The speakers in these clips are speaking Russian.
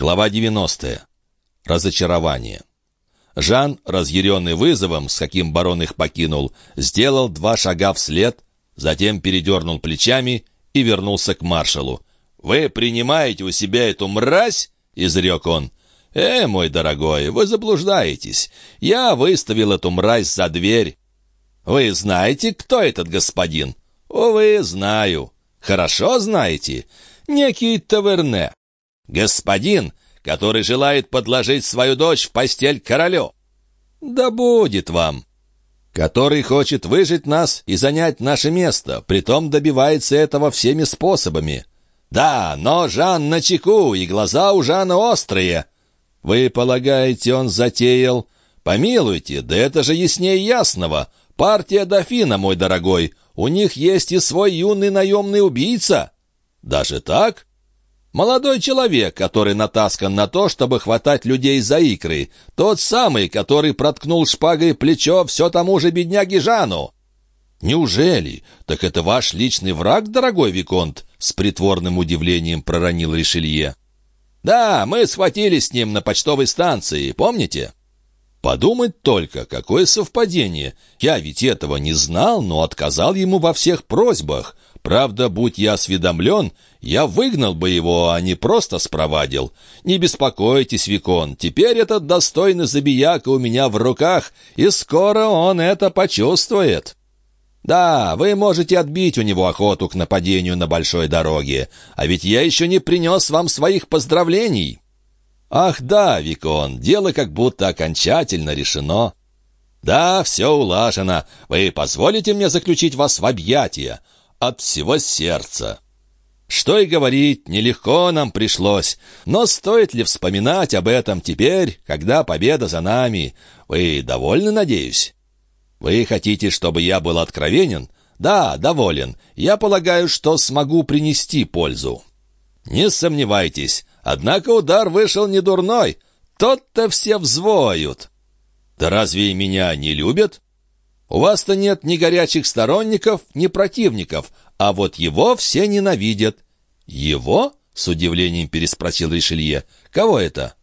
Глава 90. Разочарование. Жан, разъяренный вызовом, с каким барон их покинул, сделал два шага вслед, затем передернул плечами и вернулся к маршалу. «Вы принимаете у себя эту мразь?» — изрек он. «Э, мой дорогой, вы заблуждаетесь. Я выставил эту мразь за дверь. Вы знаете, кто этот господин?» «Увы, знаю. Хорошо знаете. Некий Таверне господин, который желает подложить свою дочь в постель королю. Да будет вам. Который хочет выжить нас и занять наше место, притом добивается этого всеми способами. Да, но Жан на чеку, и глаза у Жана острые. Вы полагаете, он затеял? Помилуйте, да это же яснее ясного. Партия дофина, мой дорогой. У них есть и свой юный наемный убийца. Даже так? Молодой человек, который натаскан на то, чтобы хватать людей за икры. Тот самый, который проткнул шпагой плечо все тому же бедняге Жану. «Неужели? Так это ваш личный враг, дорогой Виконт?» С притворным удивлением проронил Ришелье. «Да, мы схватились с ним на почтовой станции, помните?» Подумать только, какое совпадение. Я ведь этого не знал, но отказал ему во всех просьбах. Правда, будь я осведомлен, я выгнал бы его, а не просто спровадил. Не беспокойтесь, Викон, теперь этот достойный забияка у меня в руках, и скоро он это почувствует. Да, вы можете отбить у него охоту к нападению на большой дороге, а ведь я еще не принес вам своих поздравлений. Ах да, Викон, дело как будто окончательно решено. Да, все улажено. Вы позволите мне заключить вас в объятия? От всего сердца. Что и говорить, нелегко нам пришлось. Но стоит ли вспоминать об этом теперь, когда победа за нами? Вы довольны, надеюсь? Вы хотите, чтобы я был откровенен? Да, доволен. Я полагаю, что смогу принести пользу. Не сомневайтесь, однако удар вышел не дурной. Тот-то все взвоют. Да разве меня не любят? У вас-то нет ни горячих сторонников, ни противников, а вот его все ненавидят. Его? С удивлением переспросил Ришелье. Кого это?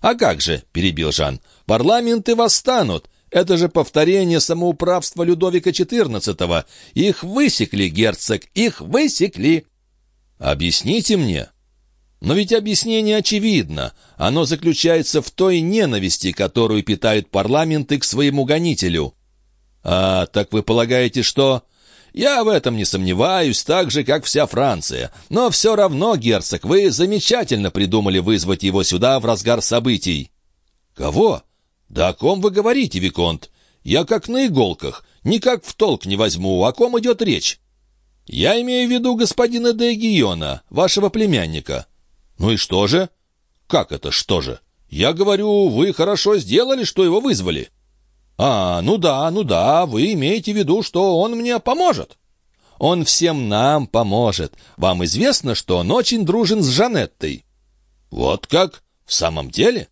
А как же, перебил Жан, парламенты восстанут. Это же повторение самоуправства Людовика XIV. Их высекли, герцог, их высекли. Объясните мне. Но ведь объяснение очевидно. Оно заключается в той ненависти, которую питают парламенты к своему гонителю. А так вы полагаете, что... Я в этом не сомневаюсь, так же, как вся Франция. Но все равно, герцог, вы замечательно придумали вызвать его сюда в разгар событий. Кого? Да о ком вы говорите, Виконт? Я как на иголках, никак в толк не возьму, о ком идет речь. Я имею в виду господина де Гиона, вашего племянника. Ну и что же? Как это что же? Я говорю, вы хорошо сделали, что его вызвали. «А, ну да, ну да, вы имеете в виду, что он мне поможет?» «Он всем нам поможет. Вам известно, что он очень дружен с Жанеттой». «Вот как? В самом деле?»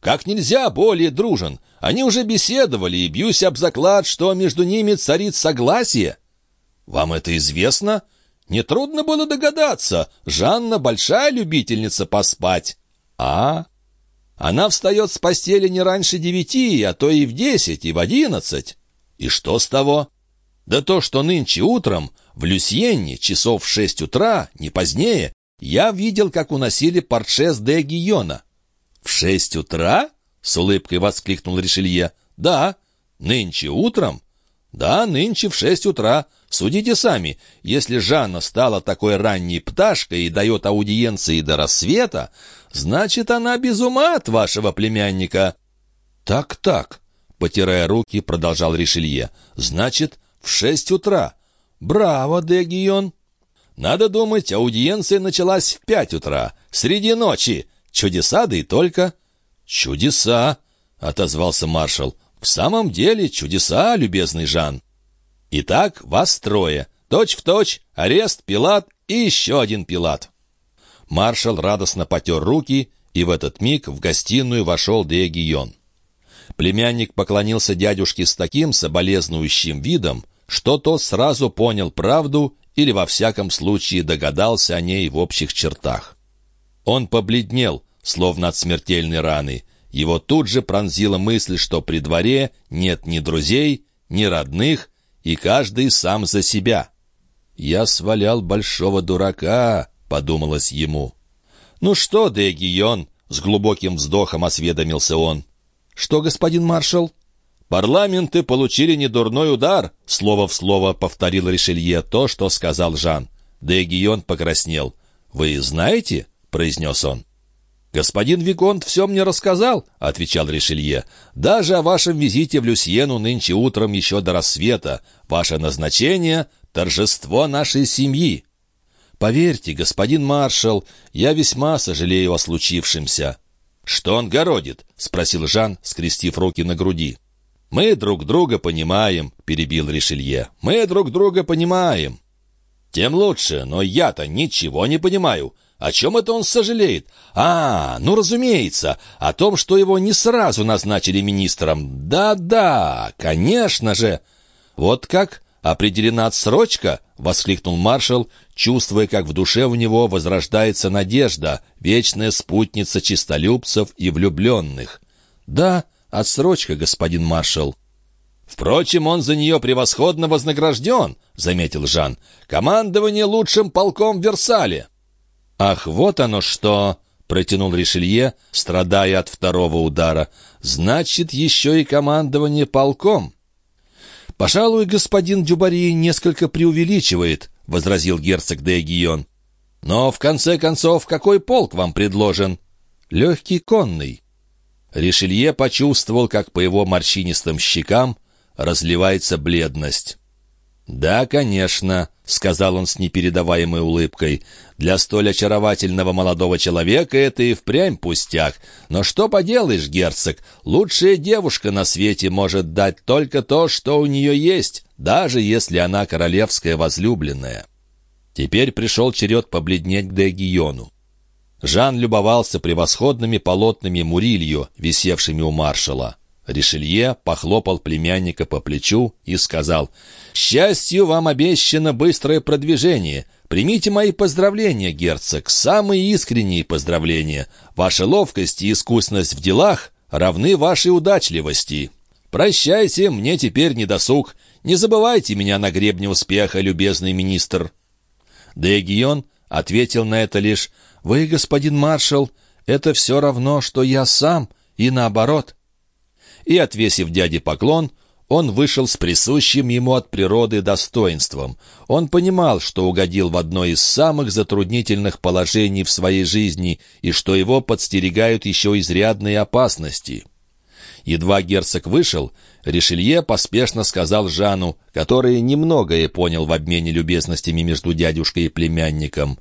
«Как нельзя более дружен. Они уже беседовали, и бьюсь об заклад, что между ними царит согласие». «Вам это известно?» «Нетрудно было догадаться. Жанна большая любительница поспать». «А, она встает с постели не раньше девяти, а то и в десять, и в одиннадцать. И что с того? Да то, что нынче утром в Люсьенне часов в шесть утра, не позднее, я видел, как уносили портшес де Гийона. «В шесть утра?» — с улыбкой воскликнул Ришелье. «Да, нынче утром?» «Да, нынче в шесть утра. Судите сами, если Жанна стала такой ранней пташкой и дает аудиенции до рассвета, значит, она без ума от вашего племянника». «Так-так», — потирая руки, продолжал Ришелье, — «значит, в шесть утра. Браво, де Гион!» «Надо думать, аудиенция началась в пять утра, среди ночи. Чудеса, да и только». «Чудеса!» — отозвался маршал. «В самом деле чудеса, любезный Жан». «Итак, вас трое. Точь в точь, арест, Пилат и еще один Пилат». Маршал радостно потер руки, и в этот миг в гостиную вошел Деогион. Племянник поклонился дядюшке с таким соболезнующим видом, что тот сразу понял правду или во всяком случае догадался о ней в общих чертах. Он побледнел, словно от смертельной раны. Его тут же пронзила мысль, что при дворе нет ни друзей, ни родных, и каждый сам за себя. «Я свалял большого дурака», — подумалось ему. «Ну что, де Гион?» — с глубоким вздохом осведомился он. «Что, господин маршал?» «Парламенты получили недурной удар», — слово в слово повторил Ришелье то, что сказал Жан. Де Гион покраснел. «Вы знаете?» — произнес он. «Господин Виконт все мне рассказал», — отвечал Ришелье. «Даже о вашем визите в Люсьену нынче утром еще до рассвета. Ваше назначение — торжество нашей семьи». «Поверьте, господин маршал, я весьма сожалею о случившемся». «Что он городит?» — спросил Жан, скрестив руки на груди. «Мы друг друга понимаем», — перебил Ришелье. «Мы друг друга понимаем». «Тем лучше, но я-то ничего не понимаю. О чем это он сожалеет? А, ну, разумеется, о том, что его не сразу назначили министром. Да-да, конечно же. Вот как определена отсрочка?» — воскликнул маршал, чувствуя, как в душе у него возрождается надежда, вечная спутница чистолюбцев и влюбленных. «Да, отсрочка, господин маршал». «Впрочем, он за нее превосходно вознагражден», — заметил Жан. «Командование лучшим полком в Версале». «Ах, вот оно что!» — протянул Ришелье, страдая от второго удара. «Значит, еще и командование полком». «Пожалуй, господин Дюбари несколько преувеличивает», — возразил герцог де Гион. «Но, в конце концов, какой полк вам предложен?» «Легкий конный». Ришелье почувствовал, как по его морщинистым щекам разливается бледность. «Да, конечно», — сказал он с непередаваемой улыбкой. «Для столь очаровательного молодого человека это и впрямь пустяк. Но что поделаешь, герцог, лучшая девушка на свете может дать только то, что у нее есть, даже если она королевская возлюбленная». Теперь пришел черед побледнеть к Дегиону. Жан любовался превосходными полотнами Мурилью, висевшими у маршала. Ришелье похлопал племянника по плечу и сказал, «Счастью вам обещано быстрое продвижение. Примите мои поздравления, герцог, самые искренние поздравления. Ваша ловкость и искусность в делах равны вашей удачливости. Прощайте, мне теперь не досуг. Не забывайте меня на гребне успеха, любезный министр». Де ответил на это лишь, «Вы, господин маршал, это все равно, что я сам, и наоборот» и, отвесив дяде поклон, он вышел с присущим ему от природы достоинством. Он понимал, что угодил в одно из самых затруднительных положений в своей жизни и что его подстерегают еще изрядные опасности. Едва герцог вышел, Ришелье поспешно сказал Жану, который немногое понял в обмене любезностями между дядюшкой и племянником.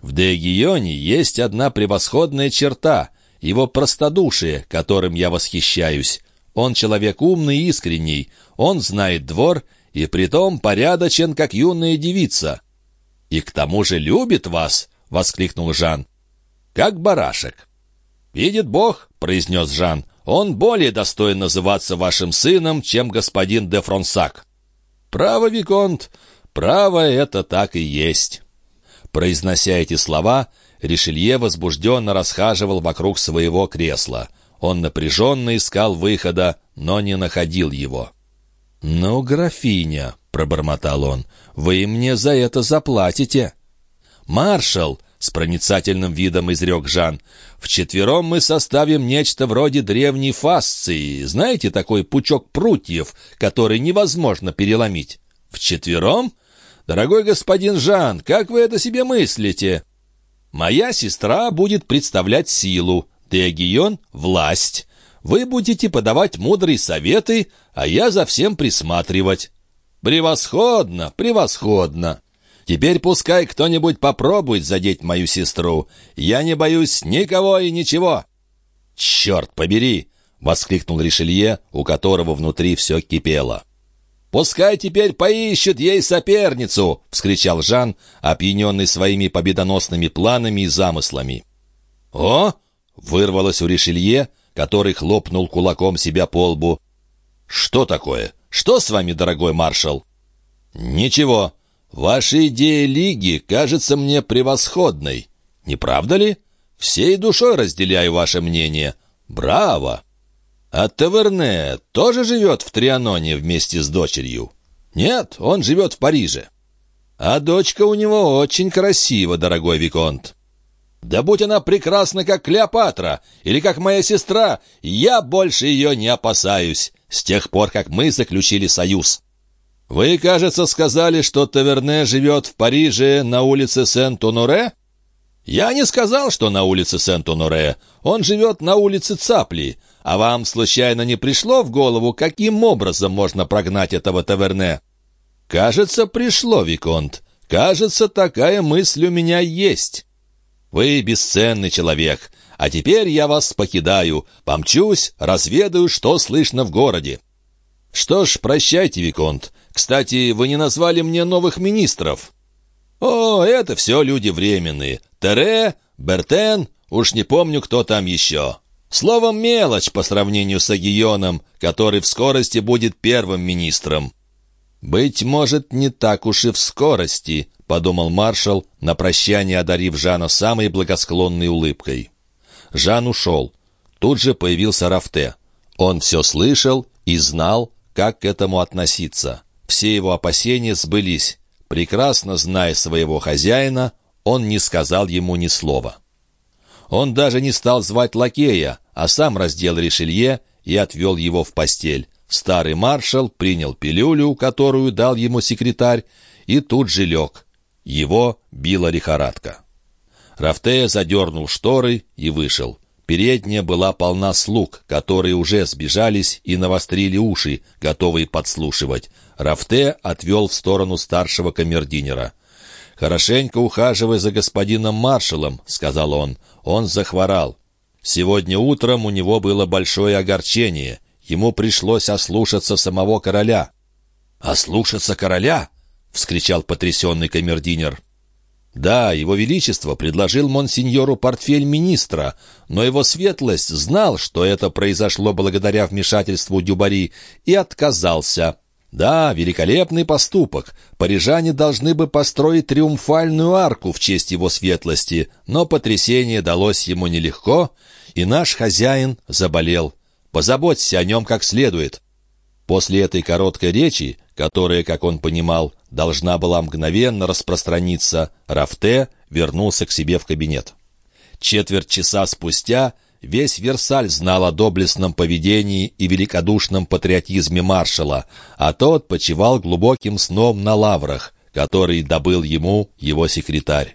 «В Дегионе есть одна превосходная черта — его простодушие, которым я восхищаюсь. Он человек умный и искренний, он знает двор и притом порядочен, как юная девица. «И к тому же любит вас!» — воскликнул Жан. «Как барашек». «Видит Бог», — произнес Жан, — «он более достоин называться вашим сыном, чем господин де Фронсак». «Право, Виконт, право это так и есть». Произнося эти слова, Ришелье возбужденно расхаживал вокруг своего кресла. Он напряженно искал выхода, но не находил его. «Ну, графиня», — пробормотал он, — «вы мне за это заплатите». «Маршал», — с проницательным видом изрек Жан, — «вчетвером мы составим нечто вроде древней фасции. Знаете, такой пучок прутьев, который невозможно переломить? Вчетвером? Дорогой господин Жан, как вы это себе мыслите?» «Моя сестра будет представлять силу, Теогион — власть. Вы будете подавать мудрые советы, а я за всем присматривать. Превосходно, превосходно. Теперь пускай кто-нибудь попробует задеть мою сестру. Я не боюсь никого и ничего. Черт побери! — воскликнул Ришелье, у которого внутри все кипело. «Пускай теперь поищут ей соперницу!» — вскричал Жан, опьяненный своими победоносными планами и замыслами. «О, Вырвалось у Ришелье, который хлопнул кулаком себя по лбу. «Что такое? Что с вами, дорогой маршал?» «Ничего. Ваша идея лиги кажется мне превосходной. Не правда ли? Всей душой разделяю ваше мнение. Браво! А Таверне тоже живет в Трианоне вместе с дочерью? Нет, он живет в Париже. А дочка у него очень красива, дорогой Виконт. Да будь она прекрасна, как Клеопатра, или как моя сестра, я больше ее не опасаюсь, с тех пор, как мы заключили союз. Вы, кажется, сказали, что Таверне живет в Париже на улице Сент-Оноре? Я не сказал, что на улице Сент-Оноре. Он живет на улице Цапли. А вам, случайно, не пришло в голову, каким образом можно прогнать этого Таверне? Кажется, пришло, Виконт. Кажется, такая мысль у меня есть. Вы бесценный человек. А теперь я вас покидаю. Помчусь, разведаю, что слышно в городе. Что ж, прощайте, Виконт. Кстати, вы не назвали мне новых министров. О, это все люди временные. Тере, Бертен, уж не помню, кто там еще. Словом, мелочь по сравнению с Агионом, который в скорости будет первым министром. «Быть может, не так уж и в скорости», — подумал маршал, на прощание одарив Жана самой благосклонной улыбкой. Жан ушел. Тут же появился Рафте. Он все слышал и знал, как к этому относиться. Все его опасения сбылись. Прекрасно зная своего хозяина, он не сказал ему ни слова. Он даже не стал звать лакея, а сам раздел Ришелье и отвел его в постель. Старый маршал принял пилюлю, которую дал ему секретарь, и тут же лег. Его била лихорадка. Рафтея задернул шторы и вышел. Передняя была полна слуг, которые уже сбежались и навострили уши, готовые подслушивать. Рафте отвел в сторону старшего камердинера. «Хорошенько ухаживай за господином маршалом», — сказал он. «Он захворал. Сегодня утром у него было большое огорчение. Ему пришлось ослушаться самого короля». «Ослушаться короля?» — вскричал потрясенный камердинер. Да, его величество предложил монсеньору портфель министра, но его светлость знал, что это произошло благодаря вмешательству Дюбари, и отказался. Да, великолепный поступок. Парижане должны бы построить триумфальную арку в честь его светлости, но потрясение далось ему нелегко, и наш хозяин заболел. Позаботься о нем как следует. После этой короткой речи, которая, как он понимал, должна была мгновенно распространиться, Рафте вернулся к себе в кабинет. Четверть часа спустя весь Версаль знал о доблестном поведении и великодушном патриотизме маршала, а тот почивал глубоким сном на лаврах, который добыл ему его секретарь.